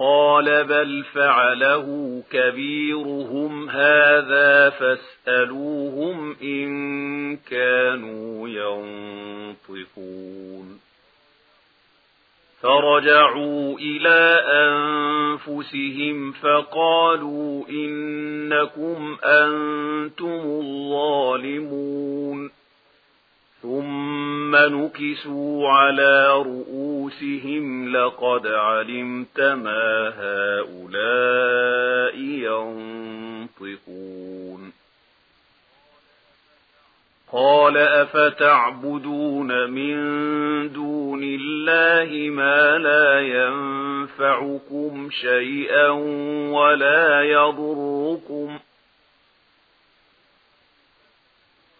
قال بل فعله كبيرهم هذا فاسألوهم إن كانوا ينطقون. فرجعوا إلى أنفسهم فقالوا إنكم أنتم الظالمون. ثم نكسوا على رؤوسهم أنفسهم لقد علمت ما هؤلاء ينطقون. قال أفتعبدون من دون الله ما لا ينفعكم شيئا ولا يضركم.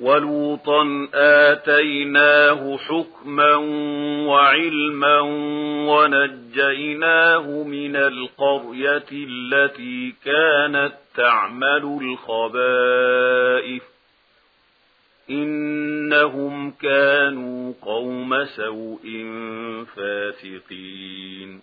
ولوطا آتيناه حكما وعلما ونجيناه من القرية التي كانت تعمل الْخَبَائِثَ إنهم كانوا قوم سوء فاسقين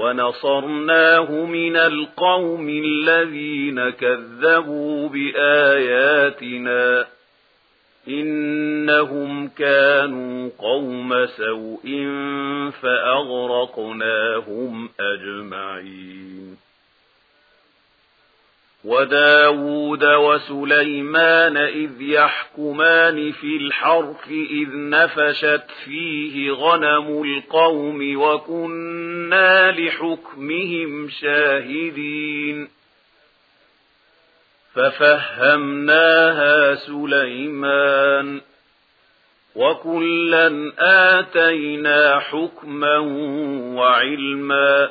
ونصرناه من القوم الذين كذبوا بآياتنا إنهم كانوا قوم سوء فأغرقناهم أجمعين وداود وسليمان إذ يحكمان في الحرف إذ نفشت فيه غنم القوم وكنا لحكمهم شاهدين. ففهمناها سليمان. وكلا آتينا حكما وعلما.